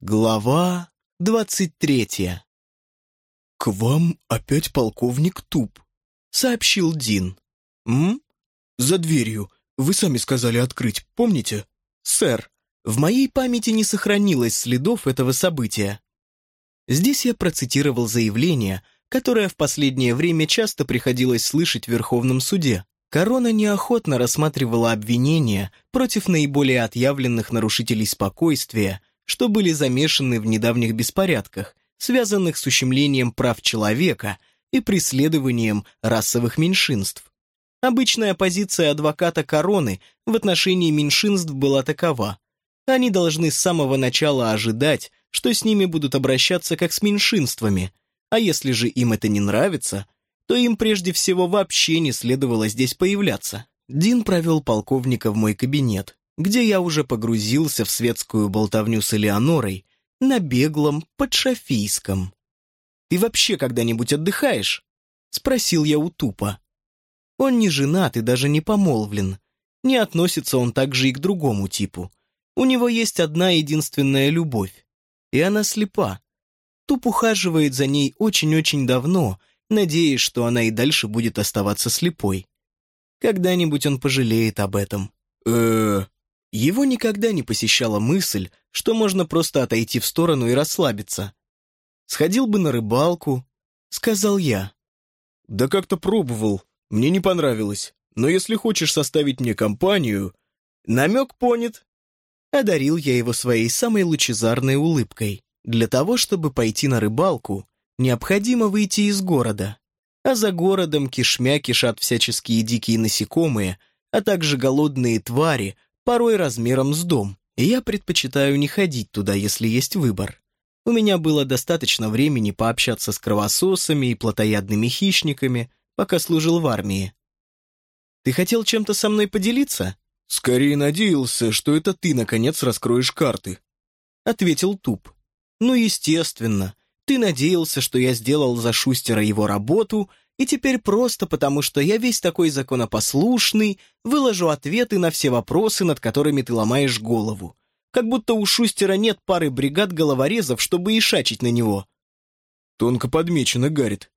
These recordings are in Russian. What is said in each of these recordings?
Глава двадцать третья. «К вам опять полковник Туп», — сообщил Дин. «М? За дверью. Вы сами сказали открыть, помните?» «Сэр, в моей памяти не сохранилось следов этого события». Здесь я процитировал заявление, которое в последнее время часто приходилось слышать в Верховном суде. Корона неохотно рассматривала обвинения против наиболее отъявленных нарушителей спокойствия, что были замешаны в недавних беспорядках, связанных с ущемлением прав человека и преследованием расовых меньшинств. Обычная позиция адвоката короны в отношении меньшинств была такова. Они должны с самого начала ожидать, что с ними будут обращаться как с меньшинствами, а если же им это не нравится, то им прежде всего вообще не следовало здесь появляться. Дин провел полковника в мой кабинет, где я уже погрузился в светскую болтовню с Элеонорой на беглом подшафийском. «Ты вообще когда-нибудь отдыхаешь?» — спросил я у Тупа. Он не женат и даже не помолвлен. Не относится он также и к другому типу. У него есть одна единственная любовь, и она слепа. Туп ухаживает за ней очень-очень давно, надеясь, что она и дальше будет оставаться слепой. Когда-нибудь он пожалеет об этом. э его никогда не посещала мысль, что можно просто отойти в сторону и расслабиться. «Сходил бы на рыбалку», — сказал я. «Да как-то пробовал, мне не понравилось. Но если хочешь составить мне компанию...» «Намек понят». Одарил я его своей самой лучезарной улыбкой. Для того, чтобы пойти на рыбалку, необходимо выйти из города. А за городом кишмя кишат всяческие дикие насекомые, а также голодные твари, порой размером с дом, и я предпочитаю не ходить туда, если есть выбор. У меня было достаточно времени пообщаться с кровососами и плотоядными хищниками, пока служил в армии. Ты хотел чем-то со мной поделиться? Скорее надеялся, что это ты, наконец, раскроешь карты. Ответил Туп. Ну, естественно. Ты надеялся, что я сделал за Шустера его работу, и теперь просто потому, что я весь такой законопослушный, выложу ответы на все вопросы, над которыми ты ломаешь голову. Как будто у Шустера нет пары бригад головорезов, чтобы ишачить на него. Тонко подмечено, Гаррит.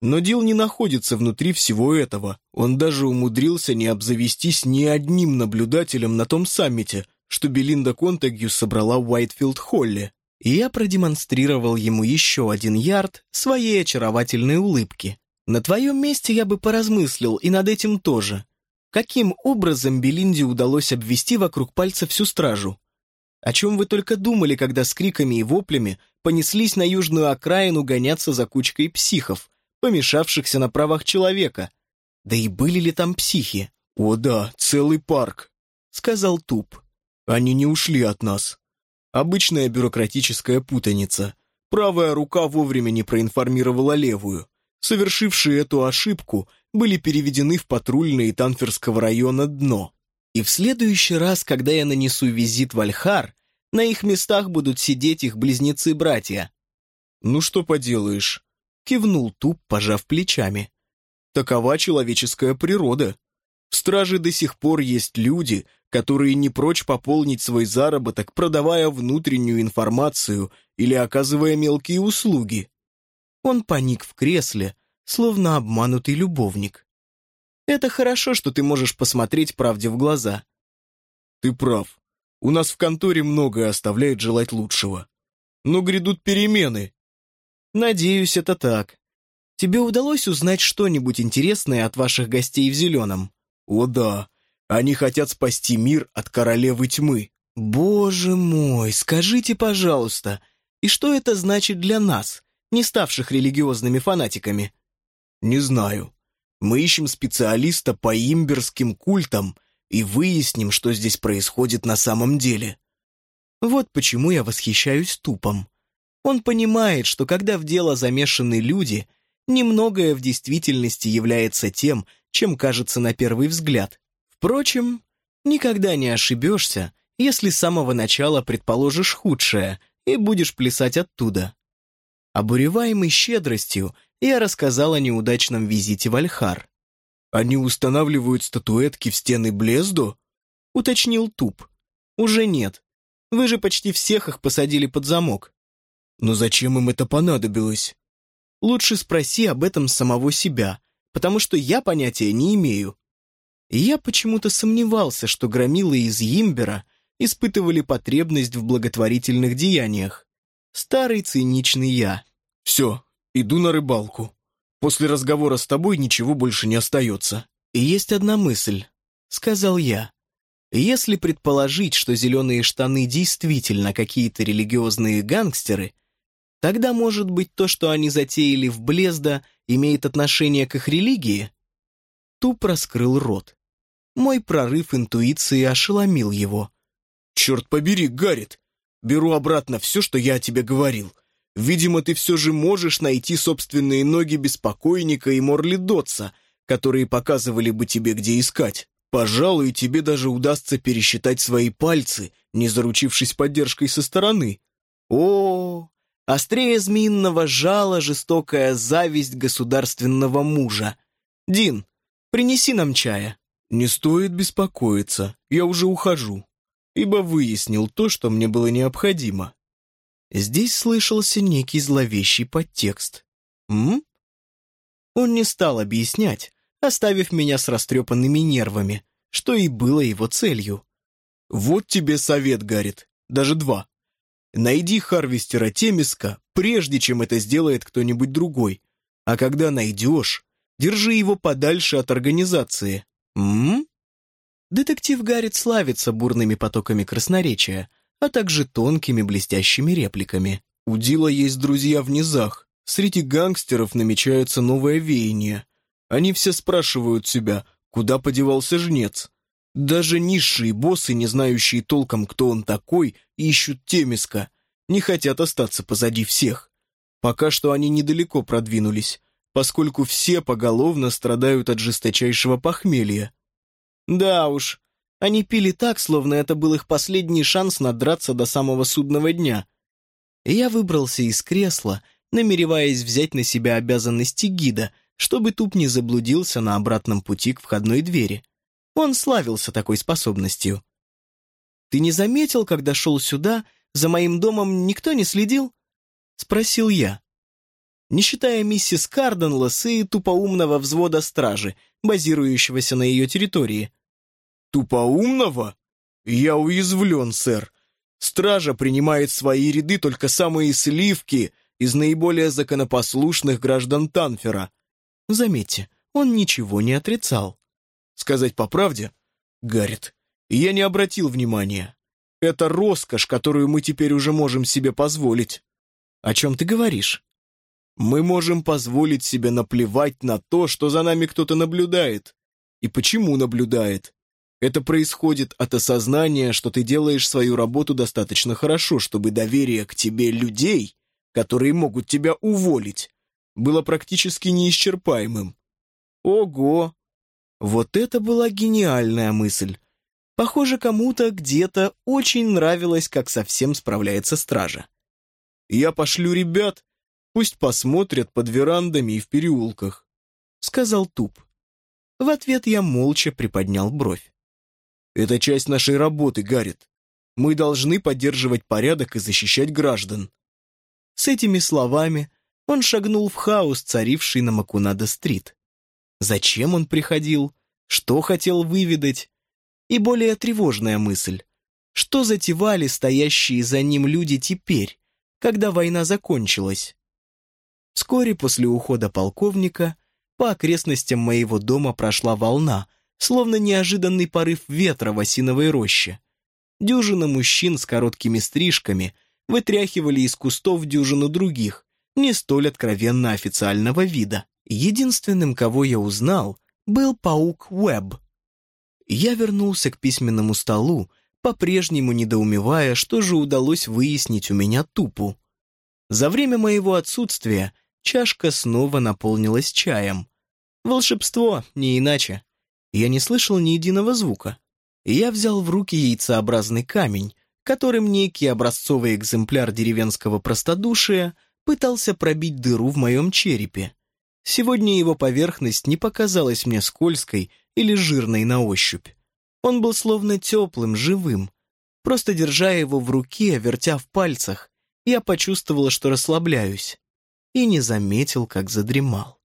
Но Дил не находится внутри всего этого. Он даже умудрился не обзавестись ни одним наблюдателем на том саммите, что Белинда Контагью собрала в Уайтфилд-Холле. И я продемонстрировал ему еще один ярд своей очаровательной улыбки. На твоем месте я бы поразмыслил и над этим тоже. Каким образом Белинде удалось обвести вокруг пальца всю стражу? О чем вы только думали, когда с криками и воплями понеслись на южную окраину гоняться за кучкой психов, помешавшихся на правах человека? Да и были ли там психи? «О да, целый парк», — сказал Туп. «Они не ушли от нас. Обычная бюрократическая путаница. Правая рука вовремя не проинформировала левую совершившие эту ошибку, были переведены в патрульные Танферского района дно. И в следующий раз, когда я нанесу визит в Альхар, на их местах будут сидеть их близнецы-братья. «Ну что поделаешь?» — кивнул Туп, пожав плечами. «Такова человеческая природа. В страже до сих пор есть люди, которые не прочь пополнить свой заработок, продавая внутреннюю информацию или оказывая мелкие услуги. Он паник в кресле, словно обманутый любовник. «Это хорошо, что ты можешь посмотреть правде в глаза». «Ты прав. У нас в конторе многое оставляет желать лучшего. Но грядут перемены». «Надеюсь, это так. Тебе удалось узнать что-нибудь интересное от ваших гостей в Зеленом?» «О да. Они хотят спасти мир от королевы тьмы». «Боже мой, скажите, пожалуйста, и что это значит для нас?» Не ставших религиозными фанатиками? Не знаю. Мы ищем специалиста по имберским культам и выясним, что здесь происходит на самом деле. Вот почему я восхищаюсь тупом. Он понимает, что когда в дело замешаны люди, немногое в действительности является тем, чем кажется на первый взгляд. Впрочем, никогда не ошибешься, если с самого начала предположишь худшее и будешь плясать оттуда. Обуреваемый щедростью, я рассказал о неудачном визите в Альхар. «Они устанавливают статуэтки в стены Блезду?» — уточнил Туп. «Уже нет. Вы же почти всех их посадили под замок. Но зачем им это понадобилось? Лучше спроси об этом самого себя, потому что я понятия не имею. я почему-то сомневался, что громилы из Йимбера испытывали потребность в благотворительных деяниях. Старый циничный я. Все, иду на рыбалку. После разговора с тобой ничего больше не остается. И есть одна мысль, сказал я. Если предположить, что зеленые штаны действительно какие-то религиозные гангстеры, тогда, может быть, то, что они затеяли в Блезда, имеет отношение к их религии? Туп раскрыл рот. Мой прорыв интуиции ошеломил его. «Черт побери, Гаррит! Беру обратно все, что я о тебе говорил. Видимо, ты все же можешь найти собственные ноги беспокойника и Морли Дотса, которые показывали бы тебе, где искать. Пожалуй, тебе даже удастся пересчитать свои пальцы, не заручившись поддержкой со стороны. О, острее змеиного жала жестокая зависть государственного мужа. Дин, принеси нам чая. Не стоит беспокоиться, я уже ухожу, ибо выяснил то, что мне было необходимо. Здесь слышался некий зловещий подтекст. М? Он не стал объяснять, оставив меня с растрепанными нервами, что и было его целью. «Вот тебе совет, Гаррит, даже два. Найди Харвестера Темиска, прежде чем это сделает кто-нибудь другой. А когда найдешь, держи его подальше от организации. М? Детектив Гаррит славится бурными потоками красноречия, а также тонкими блестящими репликами. У Дила есть друзья в низах. Среди гангстеров намечается новое веяние. Они все спрашивают себя, куда подевался жнец. Даже низшие боссы, не знающие толком, кто он такой, ищут Темиска, не хотят остаться позади всех. Пока что они недалеко продвинулись, поскольку все поголовно страдают от жесточайшего похмелья. Да уж, они пили так, словно это был их последний шанс надраться до самого судного дня. я выбрался из кресла, намереваясь взять на себя обязанности гида — чтобы туп не заблудился на обратном пути к входной двери. Он славился такой способностью. «Ты не заметил, когда шел сюда, за моим домом никто не следил?» — спросил я. Не считая миссис Карденлас и тупоумного взвода стражи, базирующегося на ее территории. «Тупоумного? Я уязвлен, сэр. Стража принимает свои ряды только самые сливки из наиболее законопослушных граждан Танфера. Заметьте, он ничего не отрицал. Сказать по правде, Гаррит, я не обратил внимания. Это роскошь, которую мы теперь уже можем себе позволить. О чем ты говоришь? Мы можем позволить себе наплевать на то, что за нами кто-то наблюдает. И почему наблюдает? Это происходит от осознания, что ты делаешь свою работу достаточно хорошо, чтобы доверие к тебе людей, которые могут тебя уволить, было практически неисчерпаемым. Ого! Вот это была гениальная мысль. Похоже, кому-то где-то очень нравилось, как совсем справляется стража. «Я пошлю ребят, пусть посмотрят под верандами и в переулках», — сказал Туп. В ответ я молча приподнял бровь. «Это часть нашей работы, Гаррит. Мы должны поддерживать порядок и защищать граждан». С этими словами он шагнул в хаос, царивший на Макунада-стрит. Зачем он приходил? Что хотел выведать? И более тревожная мысль. Что затевали стоящие за ним люди теперь, когда война закончилась? Вскоре после ухода полковника по окрестностям моего дома прошла волна, словно неожиданный порыв ветра в осиновой роще. Дюжина мужчин с короткими стрижками вытряхивали из кустов дюжину других, не столь откровенно официального вида. Единственным, кого я узнал, был паук Уэбб. Я вернулся к письменному столу, по-прежнему недоумевая, что же удалось выяснить у меня тупу. За время моего отсутствия чашка снова наполнилась чаем. Волшебство, не иначе. Я не слышал ни единого звука. Я взял в руки яйцеобразный камень, которым некий образцовый экземпляр деревенского простодушия пытался пробить дыру в моем черепе. Сегодня его поверхность не показалась мне скользкой или жирной на ощупь. Он был словно теплым, живым. Просто держа его в руке, вертя в пальцах, я почувствовала, что расслабляюсь, и не заметил, как задремал.